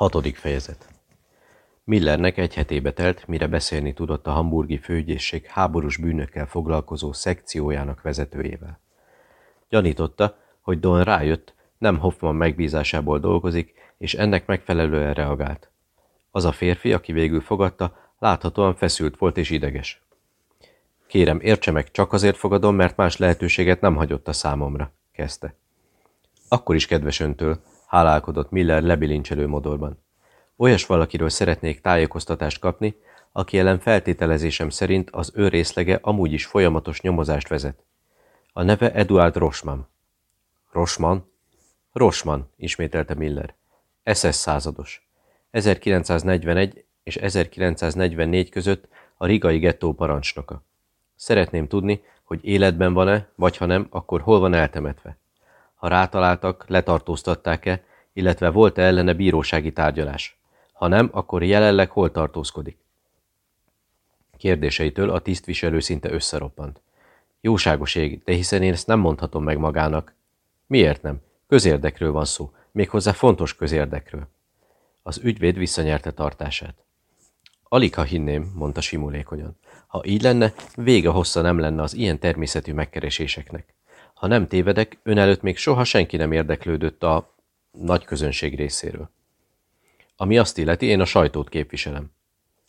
Hatodik fejezet Millernek egy hetébe telt, mire beszélni tudott a hamburgi főügyészség háborús bűnökkel foglalkozó szekciójának vezetőjével. Gyanította, hogy Don rájött, nem Hoffman megbízásából dolgozik, és ennek megfelelően reagált. Az a férfi, aki végül fogadta, láthatóan feszült volt és ideges. Kérem, értse meg, csak azért fogadom, mert más lehetőséget nem hagyott a számomra, kezdte. Akkor is kedves öntől, hálálkodott Miller lebilincselő modorban. Olyas valakiről szeretnék tájékoztatást kapni, aki ellen feltételezésem szerint az ő részlege amúgy is folyamatos nyomozást vezet. A neve Eduard Rosman. Rosman? Rosman, ismételte Miller. SS százados. 1941 és 1944 között a rigai gettó parancsnoka. Szeretném tudni, hogy életben van-e, vagy ha nem, akkor hol van eltemetve. Ha rátaláltak, letartóztatták-e, illetve volt-e ellene bírósági tárgyalás. Ha nem, akkor jelenleg hol tartózkodik. Kérdéseitől a tisztviselő szinte összeroppant. Jóságos de hiszen én ezt nem mondhatom meg magának. Miért nem? Közérdekről van szó, méghozzá fontos közérdekről. Az ügyvéd visszanyerte tartását. Alig ha hinném, mondta simulékonyan. Ha így lenne, vége hossza nem lenne az ilyen természetű megkereséseknek. Ha nem tévedek, ön előtt még soha senki nem érdeklődött a nagy közönség részéről. Ami azt illeti, én a sajtót képviselem.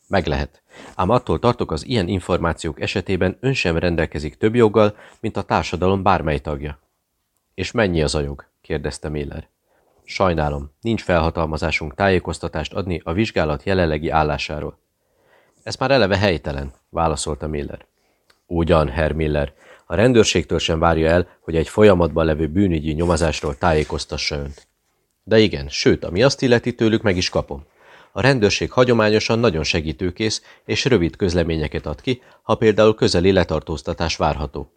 Meg lehet. Ám attól tartok, az ilyen információk esetében ön sem rendelkezik több joggal, mint a társadalom bármely tagja. És mennyi az a jog? kérdezte Miller. Sajnálom, nincs felhatalmazásunk tájékoztatást adni a vizsgálat jelenlegi állásáról. Ez már eleve helytelen, válaszolta Miller. Ugyan, Herr Miller, a rendőrségtől sem várja el, hogy egy folyamatban levő bűnügyi nyomozásról tájékoztassa önt. De igen, sőt, ami azt illeti tőlük meg is kapom. A rendőrség hagyományosan nagyon segítőkész és rövid közleményeket ad ki, ha például közeli letartóztatás várható.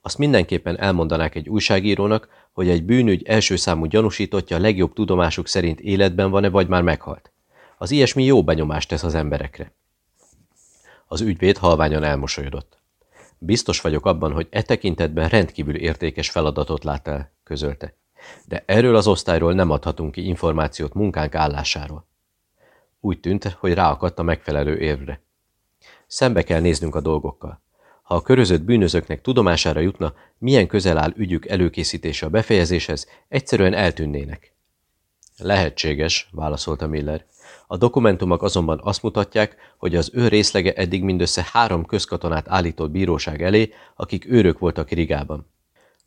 Azt mindenképpen elmondanák egy újságírónak, hogy egy bűnügy első számú gyanúsítottja legjobb tudomásuk szerint életben van-e, vagy már meghalt. Az ilyesmi jó benyomást tesz az emberekre. Az ügyvéd halványan elmosolyodott. Biztos vagyok abban, hogy e tekintetben rendkívül értékes feladatot lát el, közölte. De erről az osztályról nem adhatunk ki információt munkánk állásáról. Úgy tűnt, hogy ráakadt a megfelelő érvre. Szembe kell néznünk a dolgokkal. Ha a körözött bűnözőknek tudomására jutna, milyen közel áll ügyük előkészítése a befejezéshez, egyszerűen eltűnnének. Lehetséges, válaszolta Miller. A dokumentumok azonban azt mutatják, hogy az ő részlege eddig mindössze három közkatonát állított bíróság elé, akik őrök voltak Rigában.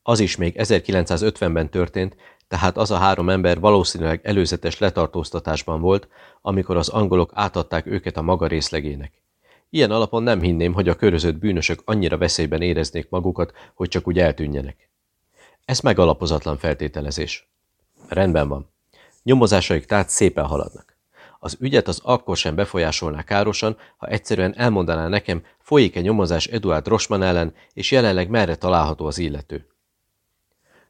Az is még 1950-ben történt, tehát az a három ember valószínűleg előzetes letartóztatásban volt, amikor az angolok átadták őket a maga részlegének. Ilyen alapon nem hinném, hogy a körözött bűnösök annyira veszélyben éreznék magukat, hogy csak úgy eltűnjenek. Ez megalapozatlan feltételezés. Rendben van. Nyomozásaik tehát szépen haladnak. Az ügyet az akkor sem befolyásolná károsan, ha egyszerűen elmondaná nekem, folyik-e nyomozás Eduard Rosman ellen, és jelenleg merre található az illető.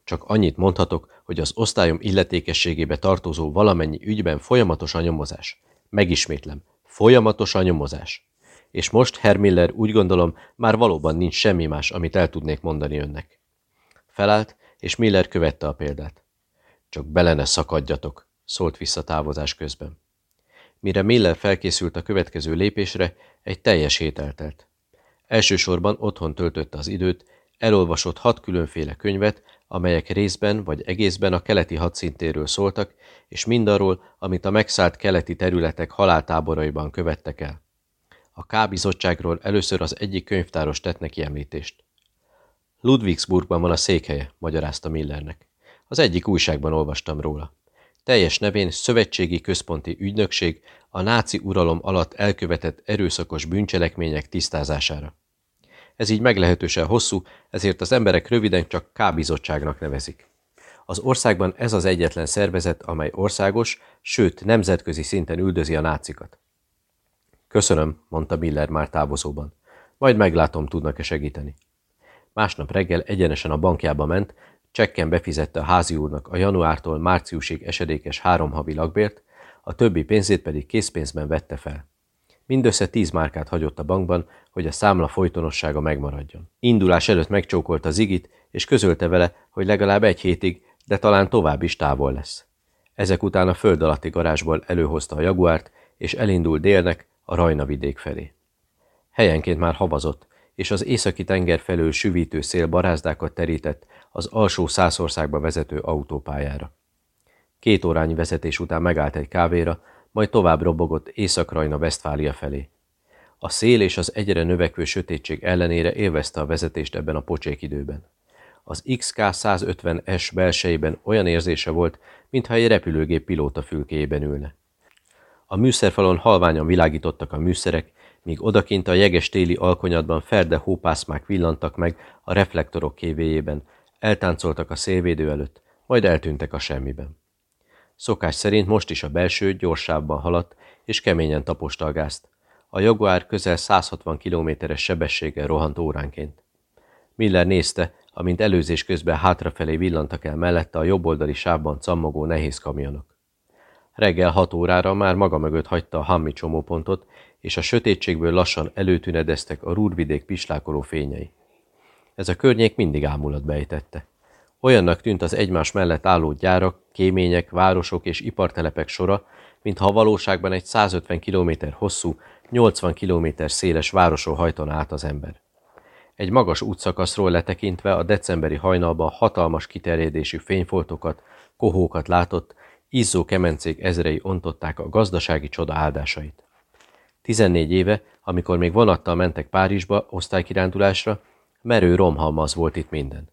Csak annyit mondhatok, hogy az osztályom illetékességébe tartozó valamennyi ügyben folyamatos a nyomozás. Megismétlem, folyamatos a nyomozás. És most, Herr Miller, úgy gondolom, már valóban nincs semmi más, amit el tudnék mondani önnek. Felállt, és Miller követte a példát. Csak bele ne szakadjatok, szólt vissza távozás közben. Mire Miller felkészült a következő lépésre, egy teljes hét eltelt. Elsősorban otthon töltötte az időt, elolvasott hat különféle könyvet, amelyek részben vagy egészben a keleti hadszintéről szóltak, és mindarról, amit a megszállt keleti területek haláltáboraiban követtek el. A K-bizottságról először az egyik könyvtáros tett neki említést. Ludwigsburgban van a székhelye, magyarázta Millernek. Az egyik újságban olvastam róla. Teljes nevén Szövetségi Központi Ügynökség a náci uralom alatt elkövetett erőszakos bűncselekmények tisztázására. Ez így meglehetősen hosszú, ezért az emberek röviden csak K-bizottságnak nevezik. Az országban ez az egyetlen szervezet, amely országos, sőt nemzetközi szinten üldözi a nácikat. Köszönöm, mondta Miller már távozóban. Majd meglátom, tudnak-e segíteni. Másnap reggel egyenesen a bankjába ment, csekken befizette a házi úrnak a januártól márciusig esedékes három havi lakbért, a többi pénzét pedig készpénzben vette fel. Mindössze tíz márkát hagyott a bankban, hogy a számla folytonossága megmaradjon. Indulás előtt megcsókolta Zigit, és közölte vele, hogy legalább egy hétig, de talán tovább is távol lesz. Ezek után a föld alatti garázsból előhozta a jaguárt, és elindult délnek a Rajna vidék felé. Helyenként már havazott, és az északi tenger felől süvítő szél barázdákat terített az alsó Szászországba vezető autópályára. Két órányi vezetés után megállt egy kávéra, majd tovább robogott Észak-Rajna Westfália felé. A szél és az egyre növekvő sötétség ellenére élvezte a vezetést ebben a pocsék időben. Az XK-150S belsejében olyan érzése volt, mintha egy repülőgép pilóta fülkéjében ülne. A műszerfalon halványan világítottak a műszerek, míg odakint a jeges téli alkonyatban ferde hópászmák villantak meg a reflektorok kévéjében, eltáncoltak a szélvédő előtt, majd eltűntek a semmiben. Szokás szerint most is a belső gyorsában haladt, és keményen taposta a gázt. A Jaguar közel 160 kilométeres sebességgel rohant óránként. Miller nézte, amint előzés közben hátrafelé villantak el mellette a jobboldali sávban cammogó nehéz kamionok. Reggel hat órára már maga mögött hagyta a Hammi csomópontot, és a sötétségből lassan előtünedeztek a rúrvidék pislákoló fényei. Ez a környék mindig ámulat bejtette. Olyannak tűnt az egymás mellett álló gyárak, kémények, városok és ipartelepek sora, mintha a valóságban egy 150 km hosszú, 80 km széles városon hajtana át az ember. Egy magas útszakaszról letekintve a decemberi hajnalban hatalmas kiterjedésű fényfoltokat, kohókat látott, izzó kemencék ezrei ontották a gazdasági csoda áldásait. 14 éve, amikor még vonattal mentek Párizsba osztálykirándulásra, merő romhalmaz volt itt minden.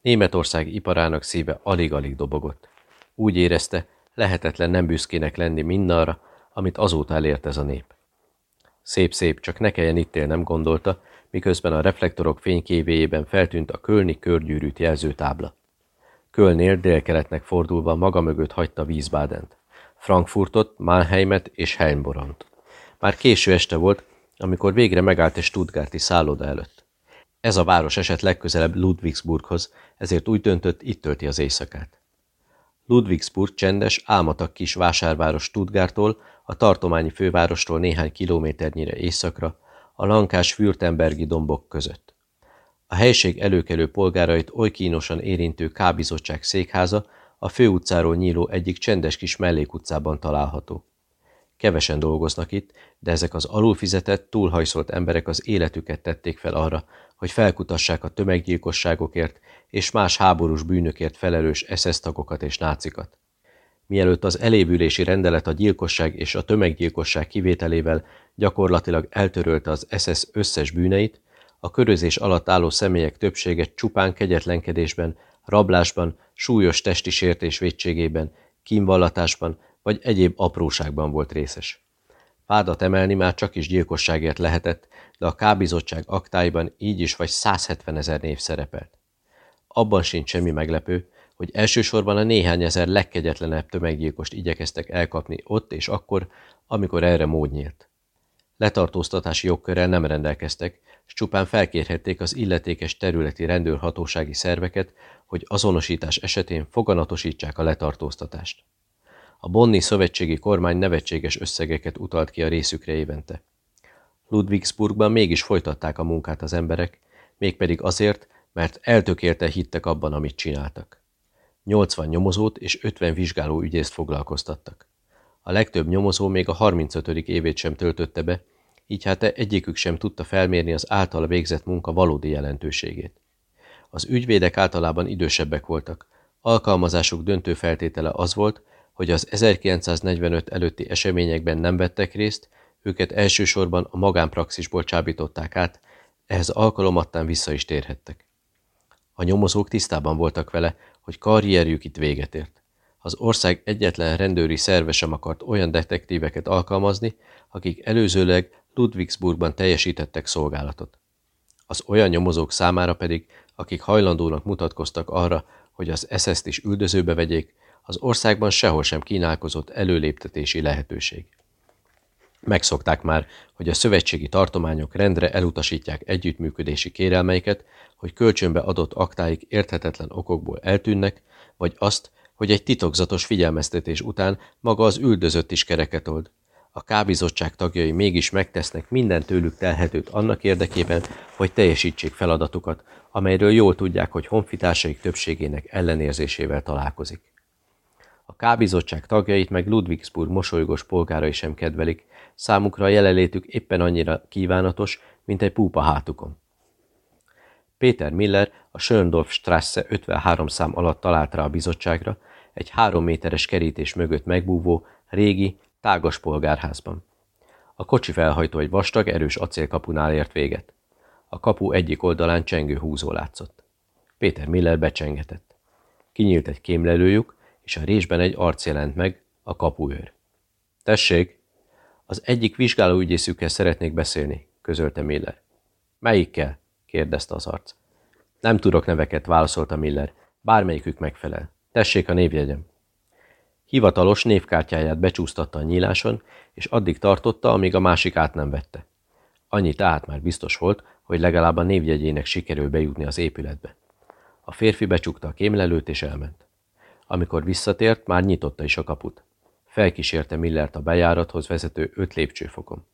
Németország iparának szíve alig-alig dobogott. Úgy érezte, lehetetlen nem büszkének lenni mindarra, amit azóta elért ez a nép. Szép-szép, csak ne kelljen itt élnem, gondolta, miközben a reflektorok fénykévéjében feltűnt a kölni körgyűrűt jelzőtábla. Kölnél délkeletnek fordulva maga mögött hagyta Wiesbadent, Frankfurtot, Mannheimet és Heimborant. Már késő este volt, amikor végre megállt egy Stuttgarti szálloda előtt. Ez a város esett legközelebb Ludwigsburghoz, ezért úgy döntött, itt tölti az éjszakát. Ludwigsburg csendes, álmatak kis vásárváros Stuttgarttól, a tartományi fővárostól néhány kilométernyire északra, a lankás Fürtenbergi dombok között. A helység előkelő polgárait oly kínosan érintő kábizottság székháza a főutcáról nyíló egyik csendes kis mellékutcában található. Kevesen dolgoznak itt, de ezek az alulfizetett, túlhajszolt emberek az életüket tették fel arra, hogy felkutassák a tömeggyilkosságokért és más háborús bűnökért felelős SS tagokat és nácikat. Mielőtt az elévülési rendelet a gyilkosság és a tömeggyilkosság kivételével gyakorlatilag eltörölte az SS összes bűneit, a körözés alatt álló személyek többsége csupán kegyetlenkedésben, rablásban, súlyos testi sértés vétségében, kínvallatásban vagy egyéb apróságban volt részes. Vádat emelni már csak is gyilkosságért lehetett, de a kábizottság aktáiban így is vagy 170 ezer név szerepelt. Abban sincs semmi meglepő, hogy elsősorban a néhány ezer legkegyetlenebb tömeggyilkost igyekeztek elkapni ott és akkor, amikor erre mód nyílt. Letartóztatási jogkörrel nem rendelkeztek, s csupán felkérhették az illetékes területi rendőrhatósági szerveket, hogy azonosítás esetén foganatosítsák a letartóztatást. A Bonni szövetségi kormány nevetséges összegeket utalt ki a részükre évente. Ludwigsburgban mégis folytatták a munkát az emberek, mégpedig azért, mert eltökélte hittek abban, amit csináltak. 80 nyomozót és 50 vizsgáló ügyészt foglalkoztattak. A legtöbb nyomozó még a 35. évét sem töltötte be, így hát egyikük sem tudta felmérni az által végzett munka valódi jelentőségét. Az ügyvédek általában idősebbek voltak. Alkalmazásuk döntő feltétele az volt, hogy az 1945 előtti eseményekben nem vettek részt, őket elsősorban a magánpraxisból csábították át, ehhez alkalomattán vissza is térhettek. A nyomozók tisztában voltak vele, hogy karrierjük itt véget ért. Az ország egyetlen rendőri szerve sem akart olyan detektíveket alkalmazni, akik előzőleg Ludwigsburgban teljesítettek szolgálatot. Az olyan nyomozók számára pedig, akik hajlandónak mutatkoztak arra, hogy az SS-t is üldözőbe vegyék, az országban sehol sem kínálkozott előléptetési lehetőség. Megszokták már, hogy a szövetségi tartományok rendre elutasítják együttműködési kérelmeiket, hogy kölcsönbe adott aktáik érthetetlen okokból eltűnnek, vagy azt, hogy egy titokzatos figyelmeztetés után maga az üldözött is kereket old. A kábizottság tagjai mégis megtesznek minden tőlük telhetőt annak érdekében, hogy teljesítsék feladatukat, amelyről jól tudják, hogy honfitársaik többségének ellenérzésével találkozik. A kábizottság tagjait meg Ludwigsburg mosolygós polgárai sem kedvelik, számukra a jelenlétük éppen annyira kívánatos, mint egy púpa hátukon. Péter Miller a Schöndorf Strasse 53 szám alatt talált rá a bizottságra, egy három méteres kerítés mögött megbúvó, régi, tágas polgárházban. A kocsi felhajtó egy vastag, erős acélkapunál ért véget. A kapu egyik oldalán csengő húzó látszott. Péter Miller becsengetett. Kinyílt egy kémlelőjük, és a résben egy arc jelent meg, a kapuőr. Tessék! Az egyik vizsgálóügyészükkel szeretnék beszélni, közölte Miller. Melyikkel? kérdezte az arc. Nem tudok neveket, válaszolta Miller. Bármelyikük megfelel. Tessék a névjegyem. Hivatalos névkártyáját becsúsztatta a nyíláson, és addig tartotta, amíg a másik át nem vette. Annyi tehát már biztos volt, hogy legalább a névjegyének sikerül bejutni az épületbe. A férfi becsukta a kémlelőt és elment. Amikor visszatért, már nyitotta is a kaput. Felkísérte Millert a bejárathoz vezető öt lépcsőfokon.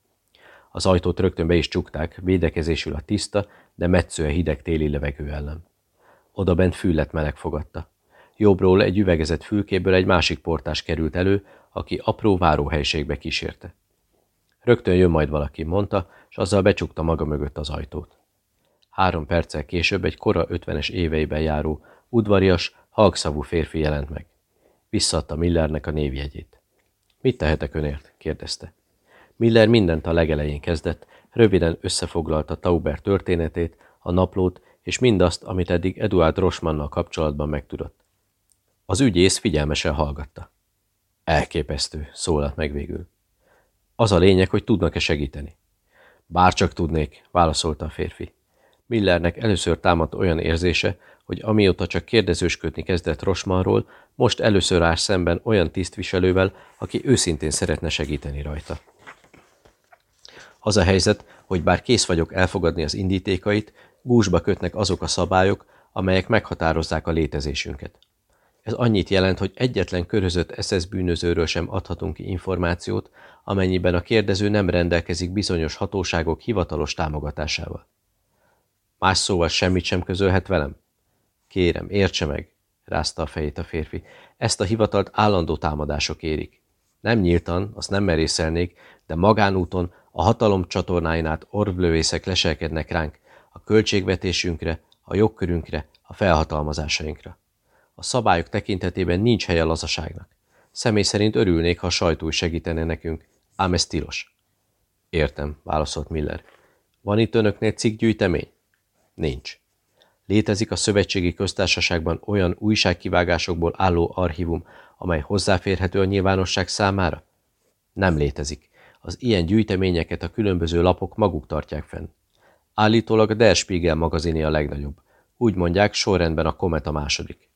Az ajtót rögtön be is csukták, védekezésül a tiszta, de metszőe hideg téli levegő ellen. Oda bent füllet meleg fogadta. Jobbról egy üvegezett fülkéből egy másik portás került elő, aki apró váróhelységbe kísérte. Rögtön jön majd valaki, mondta, és azzal becsukta maga mögött az ajtót. Három perccel később egy kora ötvenes éveiben járó, udvarias, halkszavú férfi jelent meg. Visszadta Millernek a névjegyét. Mit tehetek önért? kérdezte. Miller mindent a legelején kezdett, röviden összefoglalta Tauber történetét, a naplót és mindazt, amit eddig Eduard Rosmannal kapcsolatban megtudott. Az ügyész figyelmesen hallgatta. Elképesztő, szólalt meg végül. Az a lényeg, hogy tudnak-e segíteni. Bárcsak tudnék, válaszolta a férfi. Millernek először támadt olyan érzése, hogy amióta csak kérdezősködni kezdett Rosmanról, most először áll szemben olyan tisztviselővel, aki őszintén szeretne segíteni rajta. Az a helyzet, hogy bár kész vagyok elfogadni az indítékait, gúzsba kötnek azok a szabályok, amelyek meghatározzák a létezésünket. Ez annyit jelent, hogy egyetlen körözött SS bűnözőről sem adhatunk ki információt, amennyiben a kérdező nem rendelkezik bizonyos hatóságok hivatalos támogatásával. Más szóval semmit sem közölhet velem? Kérem, értse meg, rázta a fejét a férfi. Ezt a hivatalt állandó támadások érik. Nem nyíltan, azt nem merészelnék, de magánúton a hatalom csatornáin át orvlövészek leselkednek ránk, a költségvetésünkre, a jogkörünkre, a felhatalmazásainkra. A szabályok tekintetében nincs helye lazaságnak. Személy szerint örülnék, ha a sajtó segítene nekünk, ám ez tilos. Értem, válaszolt Miller. Van itt önöknél cikkgyűjtemény? Nincs. Létezik a szövetségi köztársaságban olyan újságkivágásokból álló archívum, amely hozzáférhető a nyilvánosság számára? Nem létezik. Az ilyen gyűjteményeket a különböző lapok maguk tartják fenn. Állítólag a Der Spiegel magaziné a legnagyobb. Úgy mondják, sorrendben a Komet a második.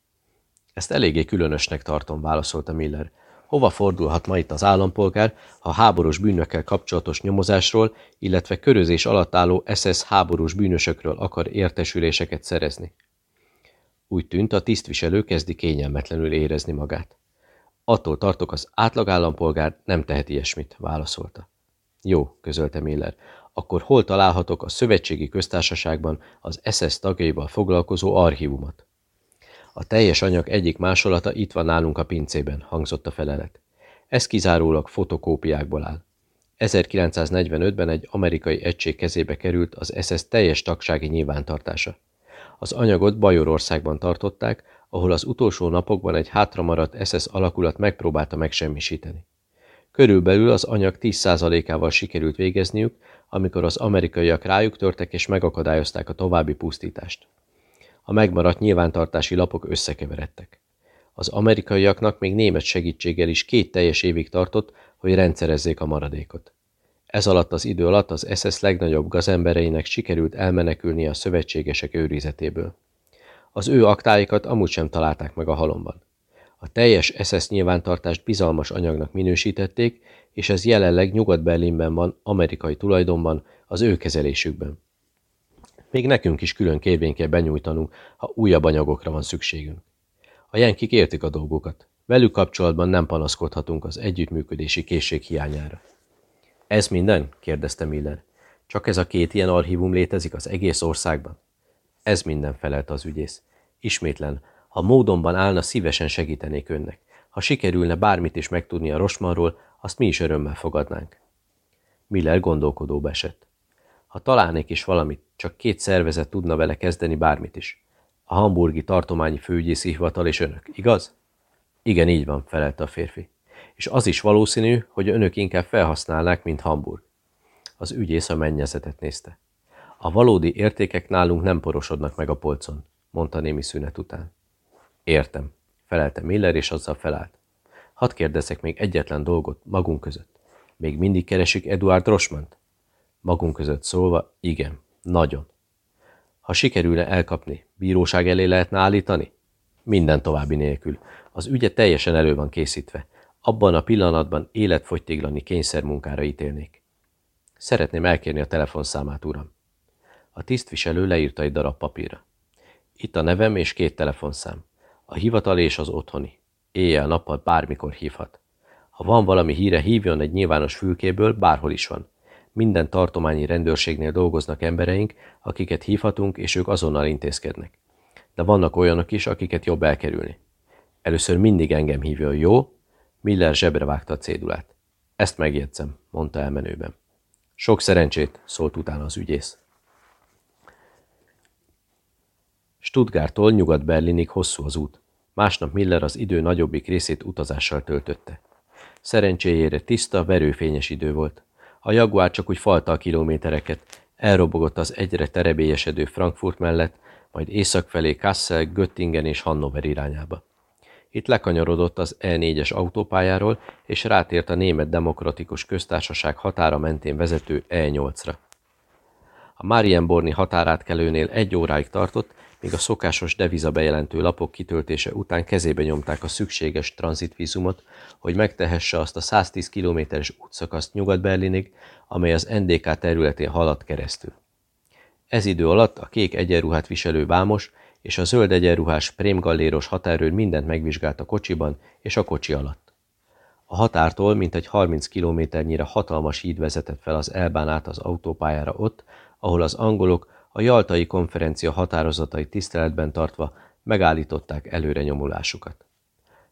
Ezt eléggé különösnek tartom, válaszolta Miller. Hova fordulhat ma itt az állampolgár, ha háborús bűnökkel kapcsolatos nyomozásról, illetve körözés alatt álló SS háborús bűnösökről akar értesüléseket szerezni? Úgy tűnt, a tisztviselő kezdi kényelmetlenül érezni magát. Attól tartok, az átlag állampolgár nem tehet ilyesmit, válaszolta. Jó, közölte Miller. Akkor hol találhatok a szövetségi köztársaságban az SS tagjaival foglalkozó archívumot? A teljes anyag egyik másolata itt van nálunk a pincében, hangzott a felelet. Ez kizárólag fotokópiákból áll. 1945-ben egy amerikai egység kezébe került az SS teljes tagsági nyilvántartása. Az anyagot Bajorországban tartották, ahol az utolsó napokban egy hátramaradt SS alakulat megpróbálta megsemmisíteni. Körülbelül az anyag 10%-ával sikerült végezniük, amikor az amerikaiak rájuk törtek és megakadályozták a további pusztítást. A megmaradt nyilvántartási lapok összekeveredtek. Az amerikaiaknak még német segítséggel is két teljes évig tartott, hogy rendszerezzék a maradékot. Ez alatt az idő alatt az SS legnagyobb gazembereinek sikerült elmenekülni a szövetségesek őrizetéből. Az ő aktáikat amúgy sem találták meg a halomban. A teljes SS nyilvántartást bizalmas anyagnak minősítették, és ez jelenleg Nyugat-Berlinben van, amerikai tulajdonban, az ő kezelésükben. Még nekünk is külön kérvényt kell benyújtanunk, ha újabb anyagokra van szükségünk. A jenkik értik a dolgokat. Velük kapcsolatban nem panaszkodhatunk az együttműködési készség hiányára. Ez minden? kérdezte Miller. Csak ez a két ilyen archívum létezik az egész országban? Ez minden felelt az ügyész. Ismétlen, ha módonban állna, szívesen segítenék önnek. Ha sikerülne bármit is megtudni a Rosmanról, azt mi is örömmel fogadnánk. Miller gondolkodóba esett. Ha találnék is valamit, csak két szervezet tudna vele kezdeni bármit is. A hamburgi tartományi főügyészi hivatal és önök, igaz? Igen, így van, felelte a férfi. És az is valószínű, hogy önök inkább felhasználnák, mint Hamburg. Az ügyész a mennyezetet nézte. A valódi értékek nálunk nem porosodnak meg a polcon, mondta némi szünet után. Értem, felelte Miller, és azzal felállt. Hadd kérdezek még egyetlen dolgot magunk között. Még mindig keresik Eduard Rosmant? Magunk között szólva, igen, nagyon. Ha sikerülne elkapni, bíróság elé lehetne állítani? Minden további nélkül. Az ügye teljesen elő van készítve. Abban a pillanatban életfogytéglani kényszermunkára ítélnék. Szeretném elkérni a telefonszámát, uram. A tisztviselő leírta egy darab papírra. Itt a nevem és két telefonszám. A hivatal és az otthoni. Éjjel-nappal bármikor hívhat. Ha van valami híre, hívjon egy nyilvános fülkéből, bárhol is van. Minden tartományi rendőrségnél dolgoznak embereink, akiket hívhatunk, és ők azonnal intézkednek. De vannak olyanok is, akiket jobb elkerülni. Először mindig engem hívjon, jó? Miller zsebre vágta a cédulát. Ezt megjegyzem, mondta elmenőben. Sok szerencsét, szólt utána az ügyész. Stuttgarttól Nyugat-Berlinig hosszú az út. Másnap Miller az idő nagyobbik részét utazással töltötte. Szerencséjére tiszta, verőfényes idő volt. A Jaguar csak úgy falta a kilométereket, elrobogott az egyre terebélyesedő Frankfurt mellett, majd észak felé Kassel, Göttingen és Hannover irányába. Itt lekanyarodott az E4-es autópályáról, és rátért a Német Demokratikus Köztársaság határa mentén vezető E8-ra. A Marienborni határátkelőnél egy óráig tartott, míg a szokásos deviza bejelentő lapok kitöltése után kezébe nyomták a szükséges tranzitvízumot, hogy megtehesse azt a 110 kilométeres útszakaszt Nyugat-Berlinig, amely az NDK területén haladt keresztül. Ez idő alatt a kék egyenruhát viselő vámos és a zöld egyenruhás prémgalléros határőr mindent megvizsgált a kocsiban és a kocsi alatt. A határtól mintegy 30 kilométernyire hatalmas híd vezetett fel az Elbán át az autópályára ott, ahol az angolok a Jaltai konferencia határozatai tiszteletben tartva megállították előre nyomulásukat.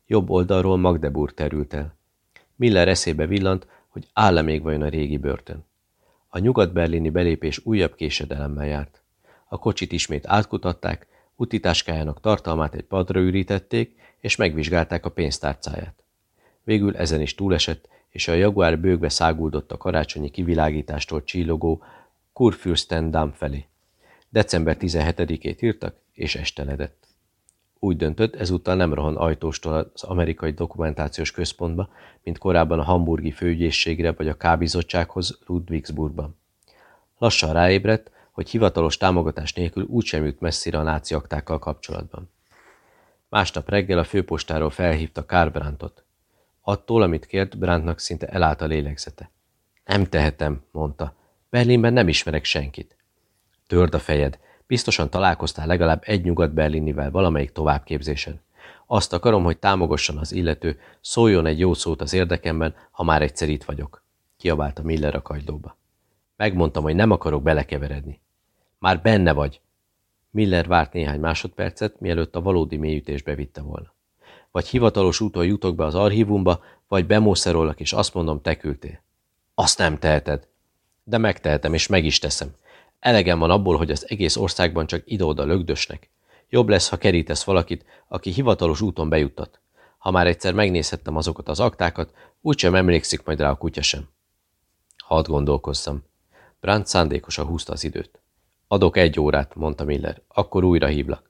Jobb oldalról Magdeburg terült el. Miller eszébe villant, hogy áll-e még vajon a régi börtön. A nyugat-berlini belépés újabb késedelemmel járt. A kocsit ismét átkutatták, utitáskájának tartalmát egy padra ürítették, és megvizsgálták a pénztárcáját. Végül ezen is túlesett, és a Jaguar bőgve száguldott a karácsonyi kivilágítástól csillogó Kurfürstendam felé. December 17-ét írtak, és esteledett. Úgy döntött, ezúttal nem rohan ajtóstól az amerikai dokumentációs központba, mint korábban a hamburgi főügyészségre vagy a kábizottsághoz Ludwigsburgban. Lassan ráébredt, hogy hivatalos támogatás nélkül úgysem jut messzire a náci aktákkal kapcsolatban. Másnap reggel a főpostáról felhívta Karl Brandtot. Attól, amit kért, Brandtnak szinte elállt a lélegzete. Nem tehetem, mondta. Berlinben nem ismerek senkit. Törd a fejed. Biztosan találkoztál legalább egy nyugat-berlinivel valamelyik továbbképzésen. Azt akarom, hogy támogasson az illető, szóljon egy jó szót az érdekemben, ha már egyszer itt vagyok. Kiabálta Miller a kagylóba. Megmondtam, hogy nem akarok belekeveredni. Már benne vagy. Miller várt néhány másodpercet, mielőtt a valódi mélyütésbe vitte volna. Vagy hivatalos úton jutok be az archívumba, vagy bemószerolok, és azt mondom, te küldtél. Azt nem teheted. De megtehetem, és meg is teszem. Elegem van abból, hogy az egész országban csak ide-oda lögdösnek. Jobb lesz, ha kerítesz valakit, aki hivatalos úton bejuttat. Ha már egyszer megnézhettem azokat az aktákat, úgysem emlékszik majd rá a kutya sem. Hadd gondolkozzam. Brandt szándékosan húzta az időt. Adok egy órát, mondta Miller, akkor újra hívlak.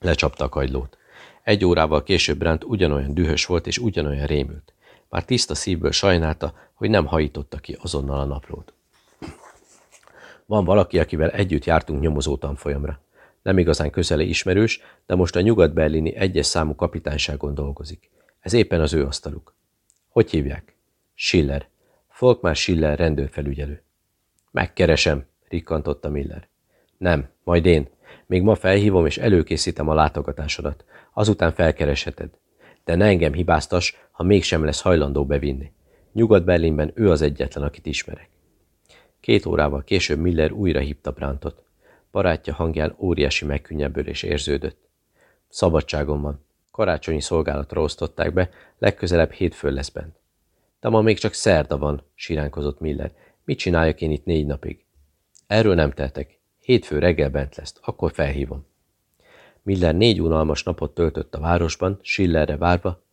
Lecsapta a kagylót. Egy órával később Brandt ugyanolyan dühös volt és ugyanolyan rémült. Már tiszta szívből sajnálta, hogy nem hajította ki azonnal a naplót. Van valaki, akivel együtt jártunk nyomozó tanfolyamra. Nem igazán közeli ismerős, de most a nyugat-berlini egyes számú kapitányságon dolgozik. Ez éppen az ő asztaluk. Hogy hívják? Schiller. Folkmár Schiller rendőrfelügyelő. Megkeresem, rikkantotta Miller. Nem, majd én. Még ma felhívom és előkészítem a látogatásodat. Azután felkeresheted. De ne engem hibáztas, ha mégsem lesz hajlandó bevinni. Nyugat-Berlinben ő az egyetlen, akit ismerek. Két órával később Miller újra hívta Brandtot. Barátja hangján óriási megkönnyebbülés érződött. Szabadságom van. Karácsonyi szolgálatra osztották be, legközelebb hétfőn lesz bent. De ma még csak szerda van, siránkozott Miller. Mit csináljak én itt négy napig? Erről nem teltek. Hétfő reggel bent lesz, akkor felhívom. Miller négy unalmas napot töltött a városban, Schillerre várva,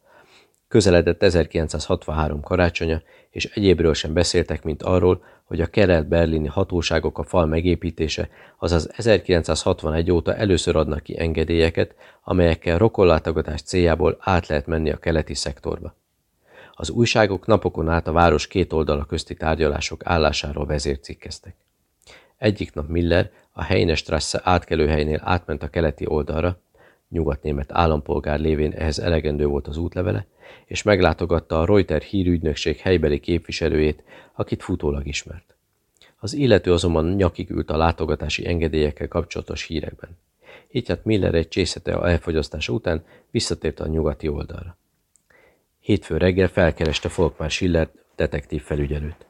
Közeledett 1963 karácsonya, és egyébről sem beszéltek, mint arról, hogy a kelet-berlini hatóságok a fal megépítése, azaz 1961 óta először adnak ki engedélyeket, amelyekkel rokonlátogatás céljából át lehet menni a keleti szektorba. Az újságok napokon át a város két oldala közti tárgyalások állásáról vezércikkeztek. Egyik nap Miller a Heinestrasse átkelőhelynél átment a keleti oldalra, nyugatnémet állampolgár lévén ehhez elegendő volt az útlevele, és meglátogatta a Reuter hírügynökség helybeli képviselőjét, akit futólag ismert. Az illető azonban nyakig ült a látogatási engedélyekkel kapcsolatos hírekben. Így hát Miller egy csészete a elfogyasztása után visszatért a nyugati oldalra. Hétfő reggel felkereste Folkmár Schiller detektív felügyelőt.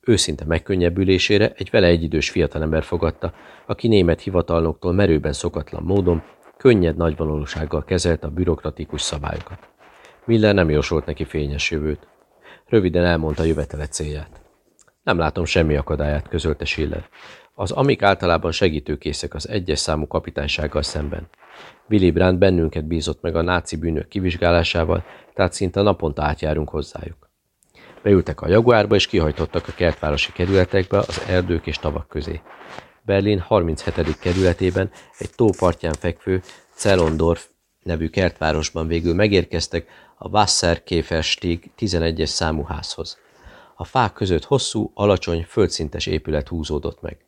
Őszinte megkönnyebbülésére egy vele egyidős fiatalember fogadta, aki német hivatalnoktól merőben szokatlan módon, könnyed nagyvonalúsággal kezelte a bürokratikus szabályokat. Miller nem jósolt neki fényes jövőt. Röviden elmondta jövetele célját. Nem látom semmi akadályát, közölte Schiller. Az amik általában segítőkészek az egyes számú kapitánysággal szemben. Willy Brandt bennünket bízott meg a náci bűnök kivizsgálásával, tehát szinte naponta átjárunk hozzájuk. Beültek a jaguárba és kihajtottak a kertvárosi kerületekbe az erdők és tavak közé. Berlin 37. kerületében egy tó partján fekvő Zellondorf nevű kertvárosban végül megérkeztek a Wasserkäferstig 11-es számú házhoz. A fák között hosszú, alacsony, földszintes épület húzódott meg.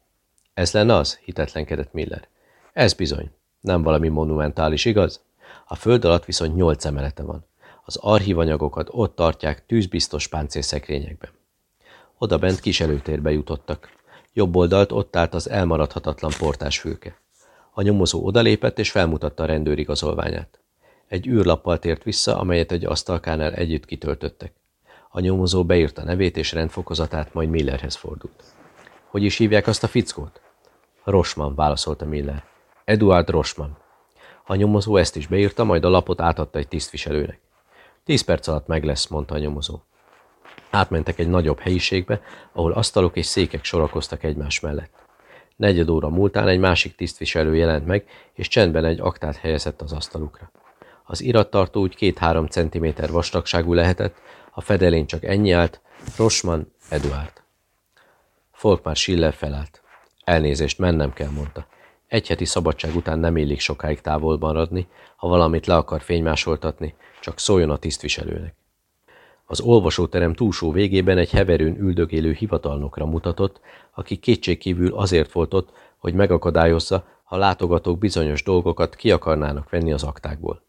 Ez lenne az? hitetlenkedett Miller. Ez bizony. Nem valami monumentális, igaz? A föld alatt viszont nyolc emelete van. Az archívanyagokat ott tartják tűzbiztos páncélszekrényekben. Oda bent kis előtérbe jutottak. Jobb oldalt ott állt az elmaradhatatlan portásfülke. A nyomozó odalépett és felmutatta a rendőrigazolványát. Egy űrlappal tért vissza, amelyet egy asztalkánál együtt kitöltöttek. A nyomozó beírta nevét és rendfokozatát, majd Millerhez fordult. Hogy is hívják azt a fickót? Rosman, válaszolta Miller. Eduard Rosman. A nyomozó ezt is beírta, majd a lapot átadta egy tisztviselőnek. Tíz perc alatt meg lesz, mondta a nyomozó. Átmentek egy nagyobb helyiségbe, ahol asztalok és székek sorakoztak egymás mellett. Negyed óra múltán egy másik tisztviselő jelent meg, és csendben egy aktát helyezett az asztalukra. Az irattartó úgy két-három centiméter vastagságú lehetett, a fedelén csak ennyi állt, Rosman Eduard. Folkmár Schiller felállt. Elnézést, mennem kell, mondta. Egy heti szabadság után nem illik sokáig távolban maradni, ha valamit le akar fénymásoltatni, csak szóljon a tisztviselőnek. Az olvasóterem túlsó végében egy heverőn üldögélő hivatalnokra mutatott, aki kétségkívül azért volt ott, hogy megakadályozza, ha látogatók bizonyos dolgokat ki akarnának venni az aktákból.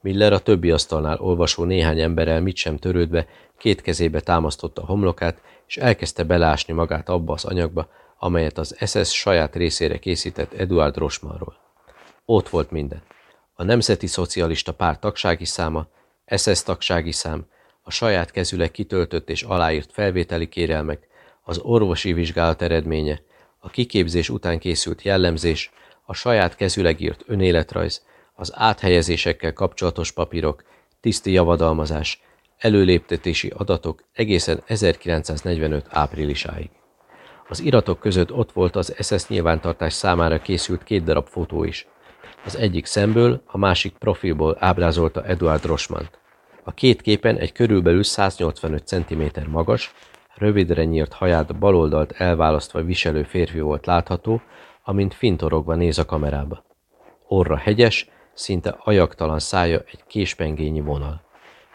Miller a többi asztalnál olvasó néhány emberrel mit sem törődve, két kezébe támasztotta a homlokát, és elkezdte belásni magát abba az anyagba, amelyet az SS saját részére készített Eduard Rosmanról. Ott volt minden. A Nemzeti Szocialista Párt tagsági száma, SS tagsági szám, a saját kezüleg kitöltött és aláírt felvételi kérelmek, az orvosi vizsgálat eredménye, a kiképzés után készült jellemzés, a saját kezüleg írt önéletrajz, az áthelyezésekkel kapcsolatos papírok, tiszti javadalmazás, előléptetési adatok egészen 1945 áprilisáig. Az iratok között ott volt az SS nyilvántartás számára készült két darab fotó is. Az egyik szemből, a másik profilból ábrázolta Eduard Rosmant. A két képen egy körülbelül 185 cm magas, rövidre nyírt haját baloldalt elválasztva viselő férfi volt látható, amint fintorogva néz a kamerába. Orra hegyes, szinte ajaktalan szája egy késpengényi vonal.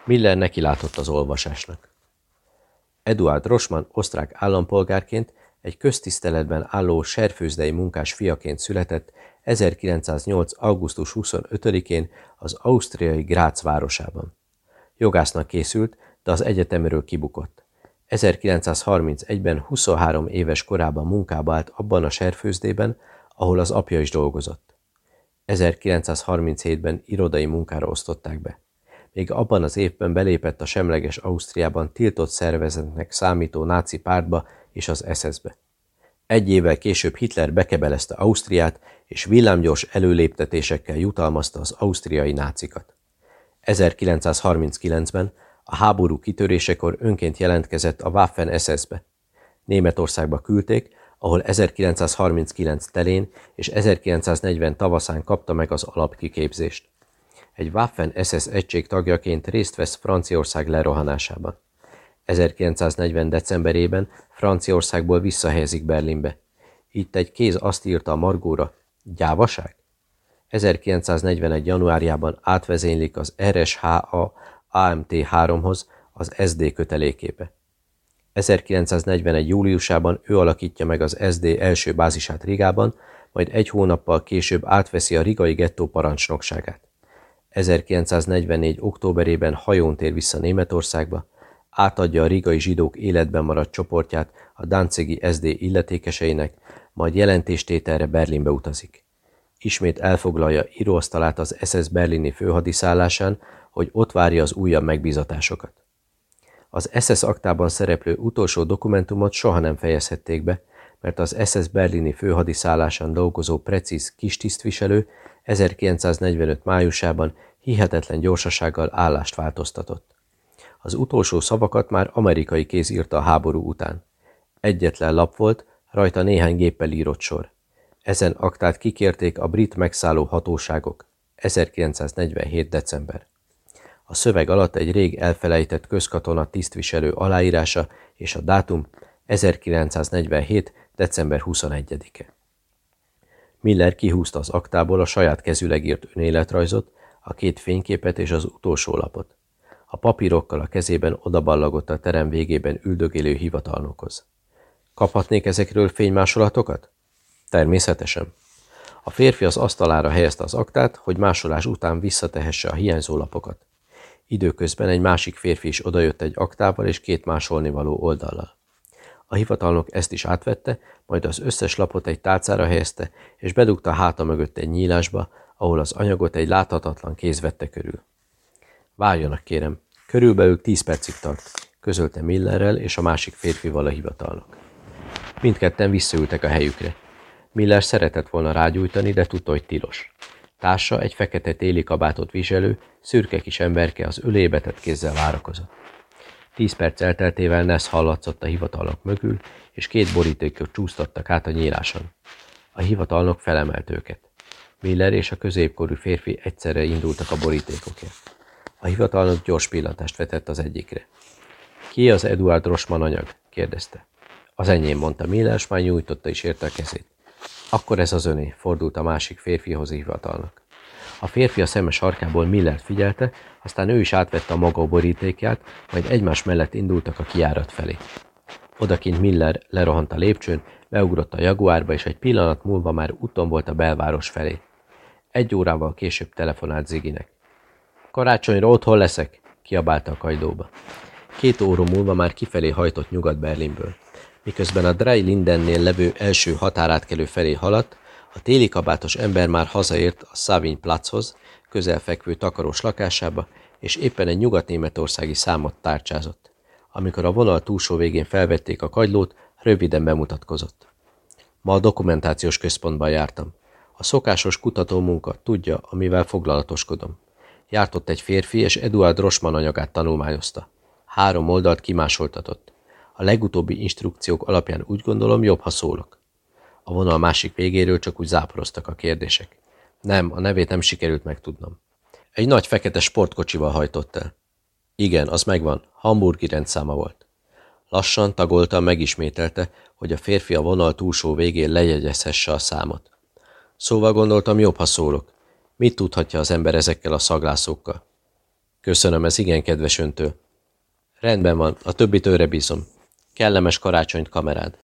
Miller neki látott az olvasásnak. Eduard Rosman osztrák állampolgárként egy köztiszteletben álló serfőzdei munkás fiaként született 1908. augusztus 25-én az ausztriai Grác városában. Jogásznak készült, de az egyetemről kibukott. 1931-ben 23 éves korában munkába állt abban a serfőzdében, ahol az apja is dolgozott. 1937-ben irodai munkára osztották be. Még abban az évben belépett a semleges Ausztriában tiltott szervezetnek számító náci pártba és az SS-be. Egy évvel később Hitler bekebelezte Ausztriát, és villámgyors előléptetésekkel jutalmazta az ausztriai nácikat. 1939-ben a háború kitörésekor önként jelentkezett a Waffen SS-be. Németországba küldték, ahol 1939 telén és 1940 tavaszán kapta meg az alapkiképzést. Egy Waffen SS egység tagjaként részt vesz Franciaország lerohanásában. 1940. decemberében Franciaországból visszahelyezik Berlinbe. Itt egy kéz azt írta a Margóra, gyávaság? 1941. januárjában átvezénylik az RSHA AMT3-hoz az SD kötelékébe. 1941. júliusában ő alakítja meg az SD első bázisát Rigában, majd egy hónappal később átveszi a rigai gettó parancsnokságát. 1944. októberében hajón tér vissza Németországba, átadja a rigai zsidók életben maradt csoportját a Danzigi SD illetékeseinek, majd jelentéstételre Berlinbe utazik. Ismét elfoglalja íróasztalát az SS berlini főhadiszállásán, hogy ott várja az újabb megbízatásokat. Az SS aktában szereplő utolsó dokumentumot soha nem fejezhették be, mert az SS berlini főhadiszállásán dolgozó precíz kis tisztviselő 1945 májusában hihetetlen gyorsasággal állást változtatott. Az utolsó szavakat már amerikai kéz írta a háború után. Egyetlen lap volt, rajta néhány géppel írott sor. Ezen aktát kikérték a brit megszálló hatóságok. 1947. december. A szöveg alatt egy rég elfelejtett közkatona tisztviselő aláírása és a dátum 1947. december 21-e. Miller kihúzta az aktából a saját kezüleg írt önéletrajzot, a két fényképet és az utolsó lapot. A papírokkal a kezében odaballagott a terem végében üldögélő hivatalnokhoz. Kaphatnék ezekről fénymásolatokat? Természetesen. A férfi az asztalára helyezte az aktát, hogy másolás után visszatehesse a hiányzó lapokat. Időközben egy másik férfi is odajött egy aktával és két másolnivaló oldallal. A hivatalnok ezt is átvette, majd az összes lapot egy tálcára helyezte, és bedugta háta mögött egy nyílásba, ahol az anyagot egy láthatatlan kéz vette körül. Várjanak, kérem, körülbelül tíz percig tart, közölte Millerrel és a másik férfival a hivatalnok. Mindketten visszaültek a helyükre. Miller szeretett volna rágyújtani, de tudta, hogy tilos. Társa egy fekete téli kabátot viselő, szürke kis emberke az ölébe tett kézzel várakozott. Tíz perc elteltével Ness hallatszott a hivatalnok mögül, és két borítékot csúsztattak át a nyíláson. A hivatalnok felemelt őket. Miller és a középkorú férfi egyszerre indultak a borítékokért. A hivatalnok gyors pillantást vetett az egyikre. Ki az Eduard Rosman anyag? kérdezte. Az enyém, mondta Miller, s már nyújtotta is érte a kezét. Akkor ez az öné, fordult a másik férfihoz hivatalnak. A férfi a szeme sarkából Millert figyelte, aztán ő is átvette a maga borítékját, majd egymás mellett indultak a kiárat felé. Odakint Miller lerohant a lépcsőn, beugrott a jaguárba, és egy pillanat múlva már úton volt a belváros felé. Egy órával később telefonált Ziginek. Karácsonyra otthon leszek, kiabálta a kajdóba. Két óra múlva már kifelé hajtott Nyugat-Berlinből. Miközben a Dry Lindennél levő első határátkelő felé haladt, a téli kabátos ember már hazaért a Savin Platzhoz, közelfekvő takaros lakásába, és éppen egy nyugat-németországi számot tárcsázott. Amikor a vonal túlsó végén felvették a kagylót, röviden bemutatkozott. Ma a dokumentációs központban jártam. A szokásos kutató munka, tudja, amivel foglalatoskodom. Járt ott egy férfi, és Eduard Rosman anyagát tanulmányozta. Három oldalt kimásoltatott. A legutóbbi instrukciók alapján úgy gondolom, jobb, ha szólok. A vonal másik végéről csak úgy záporoztak a kérdések. Nem, a nevét nem sikerült megtudnom. Egy nagy fekete sportkocsival hajtott el. Igen, az megvan, hamburgi rendszáma volt. Lassan tagolta, megismételte, hogy a férfi a vonal túlsó végén lejegyezhesse a számot. Szóval gondoltam, jobb, ha szólok. Mit tudhatja az ember ezekkel a szaglászokkal? Köszönöm, ez igen kedves öntől. Rendben van, a többit őre bízom. Kellemes karácsonyt, kamerád.